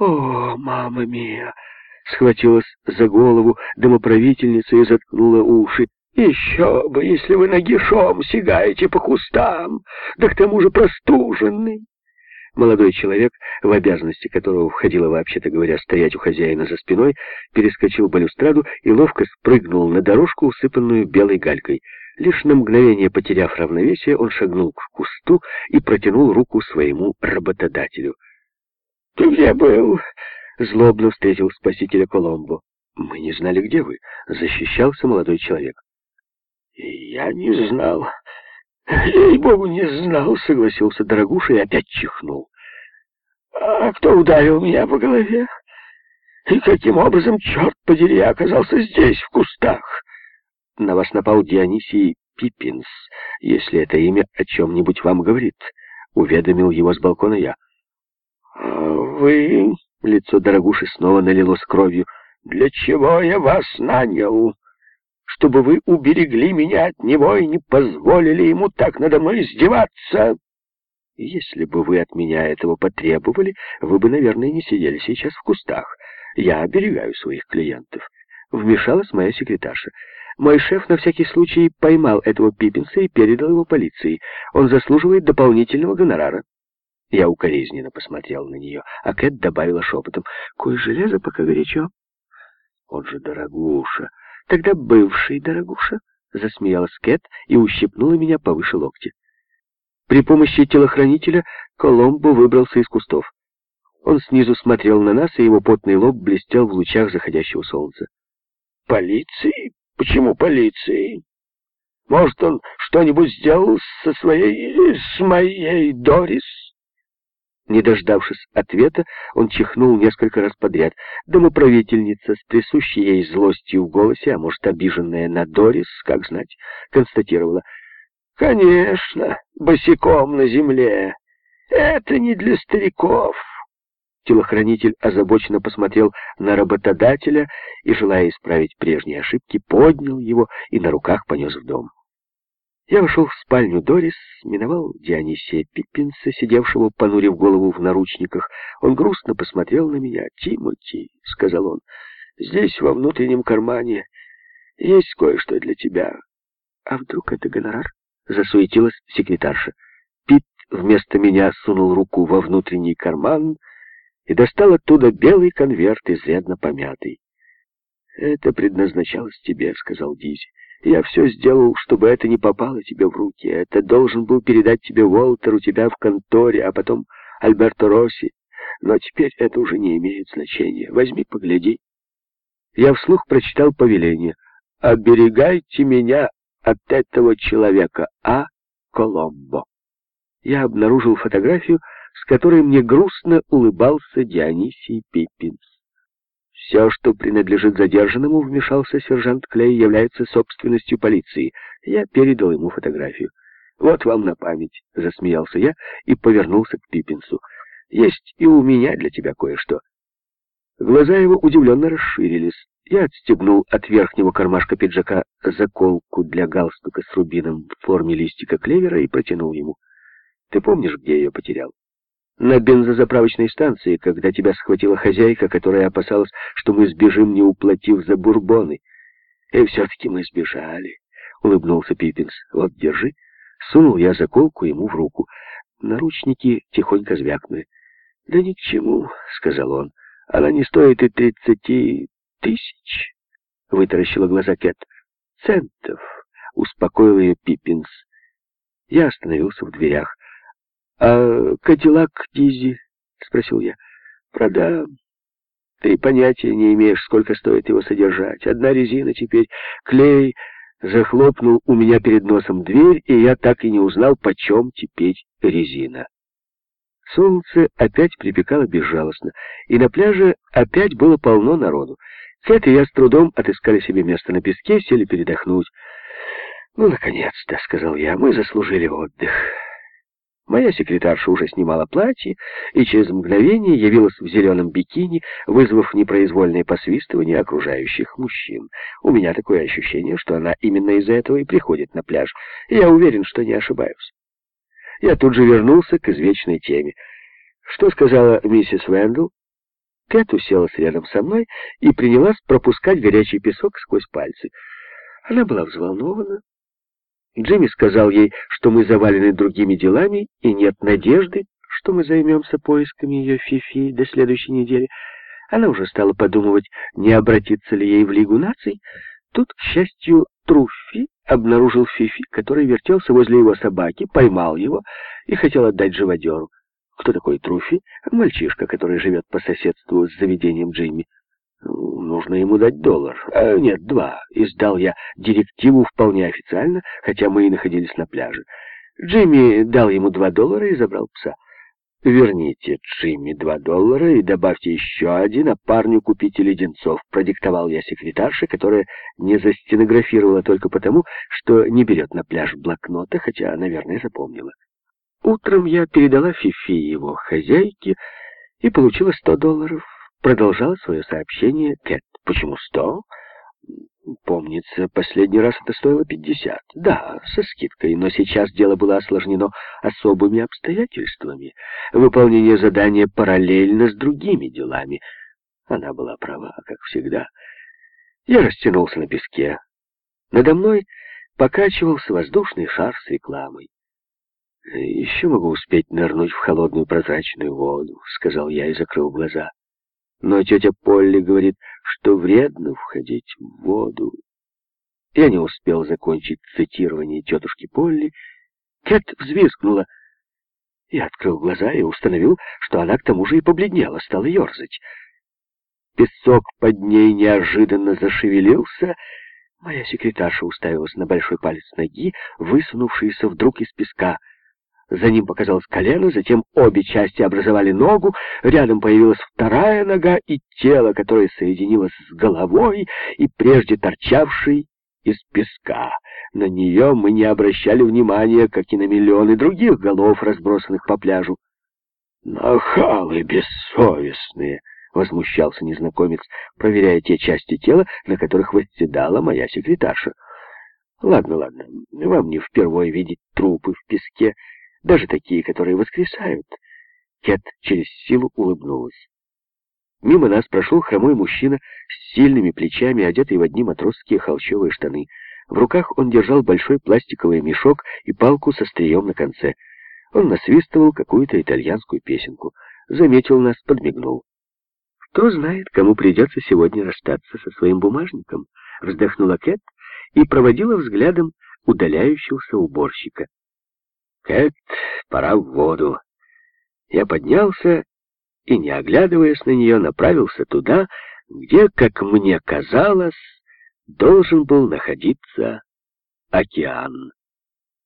«О, мама мия!» Схватилась за голову домоправительница и заткнула уши. «Еще бы, если вы нагишом сигаете по кустам, да к тому же простуженный!» Молодой человек, в обязанности которого входило, вообще-то говоря, стоять у хозяина за спиной, перескочил балюстраду и ловко спрыгнул на дорожку, усыпанную белой галькой. Лишь на мгновение потеряв равновесие, он шагнул к кусту и протянул руку своему работодателю. «Ты где был?» — злобно встретил спасителя Коломбо. «Мы не знали, где вы», — защищался молодой человек. «Я не знал. Ей-богу, не знал», — согласился Дорогуша и опять чихнул. «А кто ударил меня по голове? И каким образом, черт подери, я оказался здесь, в кустах?» «На вас напал Дионисий Пиппинс, если это имя о чем-нибудь вам говорит», — уведомил его с балкона я. «Вы...» — лицо Дорогуши снова налилось кровью. «Для чего я вас нанял?» чтобы вы уберегли меня от него и не позволили ему так надо мной издеваться. Если бы вы от меня этого потребовали, вы бы, наверное, не сидели сейчас в кустах. Я оберегаю своих клиентов. Вмешалась моя секретарша. Мой шеф на всякий случай поймал этого Пиппинса и передал его полиции. Он заслуживает дополнительного гонорара. Я укоризненно посмотрел на нее, а Кэт добавила шепотом. «Кое железо, пока горячо». «Он же дорогуша». Тогда бывший, дорогуша, засмеялась Кэт и ущипнула меня повыше локтя. При помощи телохранителя Коломбо выбрался из кустов. Он снизу смотрел на нас, и его потный лоб блестел в лучах заходящего солнца. «Полиции? Почему полиции? Может, он что-нибудь сделал со своей... с моей Дорис?» Не дождавшись ответа, он чихнул несколько раз подряд. Домоправительница, с трясущей ей злостью в голосе, а может, обиженная на Дорис, как знать, констатировала. «Конечно, босиком на земле. Это не для стариков». Телохранитель озабоченно посмотрел на работодателя и, желая исправить прежние ошибки, поднял его и на руках понес в дом. Я вошел в спальню Дорис, миновал Дионисия Пиппинса, сидевшего, понурив голову в наручниках. Он грустно посмотрел на меня. «Тимоти», — сказал он, — «здесь, во внутреннем кармане, есть кое-что для тебя». «А вдруг это гонорар?» — засуетилась секретарша. Пит вместо меня сунул руку во внутренний карман и достал оттуда белый конверт, изрядно помятый. «Это предназначалось тебе», — сказал Дизи. Я все сделал, чтобы это не попало тебе в руки. Это должен был передать тебе Уолтер у тебя в конторе, а потом Альберто Росси. Но теперь это уже не имеет значения. Возьми, погляди. Я вслух прочитал повеление. «Оберегайте меня от этого человека, А. Коломбо». Я обнаружил фотографию, с которой мне грустно улыбался Дионисий Пиппинс. Все, что принадлежит задержанному, вмешался сержант Клей, является собственностью полиции. Я передал ему фотографию. «Вот вам на память», — засмеялся я и повернулся к Пиппинсу. «Есть и у меня для тебя кое-что». Глаза его удивленно расширились. Я отстегнул от верхнего кармашка пиджака заколку для галстука с рубином в форме листика клевера и протянул ему. «Ты помнишь, где я ее потерял?» На бензозаправочной станции, когда тебя схватила хозяйка, которая опасалась, что мы сбежим, не уплатив за бурбоны. И все-таки мы сбежали, — улыбнулся Пиппинс. Вот, держи. Сунул я заколку ему в руку. Наручники тихонько звякнули. Да ни к чему, — сказал он. Она не стоит и тридцати тысяч, — вытаращила глаза Кэт. Центов, — успокоил ее Пиппинс. Я остановился в дверях. «А Кадиллак Дизи?» — спросил я. «Продам. Ты понятия не имеешь, сколько стоит его содержать. Одна резина теперь. Клей захлопнул у меня перед носом дверь, и я так и не узнал, почем теперь резина». Солнце опять припекало безжалостно, и на пляже опять было полно народу. Кэт и я с трудом отыскали себе место на песке, сели передохнуть. «Ну, наконец-то», — сказал я, — «мы заслужили отдых». Моя секретарша уже снимала платье и через мгновение явилась в зеленом бикини, вызвав непроизвольное посвистывание окружающих мужчин. У меня такое ощущение, что она именно из-за этого и приходит на пляж. я уверен, что не ошибаюсь. Я тут же вернулся к извечной теме. Что сказала миссис Вендел? Кэт уселась рядом со мной и принялась пропускать горячий песок сквозь пальцы. Она была взволнована. Джимми сказал ей, что мы завалены другими делами и нет надежды, что мы займемся поисками ее Фифи до следующей недели. Она уже стала подумывать, не обратиться ли ей в Лигу наций. Тут, к счастью, Труффи обнаружил Фифи, который вертелся возле его собаки, поймал его и хотел отдать живодеру. Кто такой Труффи? Мальчишка, который живет по соседству с заведением Джимми. Нужно ему дать доллар. А, нет, два. Издал я директиву вполне официально, хотя мы и находились на пляже. Джимми дал ему два доллара и забрал пса. «Верните Джимми два доллара и добавьте еще один, а парню купите леденцов», — продиктовал я секретарше, которая не застенографировала только потому, что не берет на пляж блокнота, хотя, наверное, запомнила. Утром я передала Фифи его хозяйке и получила сто долларов. Продолжала свое сообщение Кэт. «Почему сто?» Помнится, последний раз это стоило пятьдесят. Да, со скидкой, но сейчас дело было осложнено особыми обстоятельствами. Выполнение задания параллельно с другими делами. Она была права, как всегда. Я растянулся на песке. Надо мной покачивался воздушный шар с рекламой. «Еще могу успеть нырнуть в холодную прозрачную воду», — сказал я и закрыл глаза. Но тетя Полли говорит, что вредно входить в воду. Я не успел закончить цитирование тетушки Полли. Кэт взвизгнула. Я открыл глаза и установил, что она к тому же и побледнела, стала ерзать. Песок под ней неожиданно зашевелился. Моя секретарша уставилась на большой палец ноги, высунувшийся вдруг из песка — за ним показалось колено, затем обе части образовали ногу, рядом появилась вторая нога и тело, которое соединилось с головой и прежде торчавшей из песка. На нее мы не обращали внимания, как и на миллионы других голов, разбросанных по пляжу. «Нахалы бессовестные!» — возмущался незнакомец, проверяя те части тела, на которых восседала моя секретарша. «Ладно, ладно, вам не впервые видеть трупы в песке» даже такие, которые воскресают. Кэт через силу улыбнулась. Мимо нас прошел хромой мужчина с сильными плечами, одетый в одни матросские холщовые штаны. В руках он держал большой пластиковый мешок и палку со стрием на конце. Он насвистывал какую-то итальянскую песенку. Заметил нас, подмигнул. «Кто знает, кому придется сегодня расстаться со своим бумажником?» Вздохнула Кэт и проводила взглядом удаляющегося уборщика. Кэт, пора в воду. Я поднялся и, не оглядываясь на нее, направился туда, где, как мне казалось, должен был находиться океан.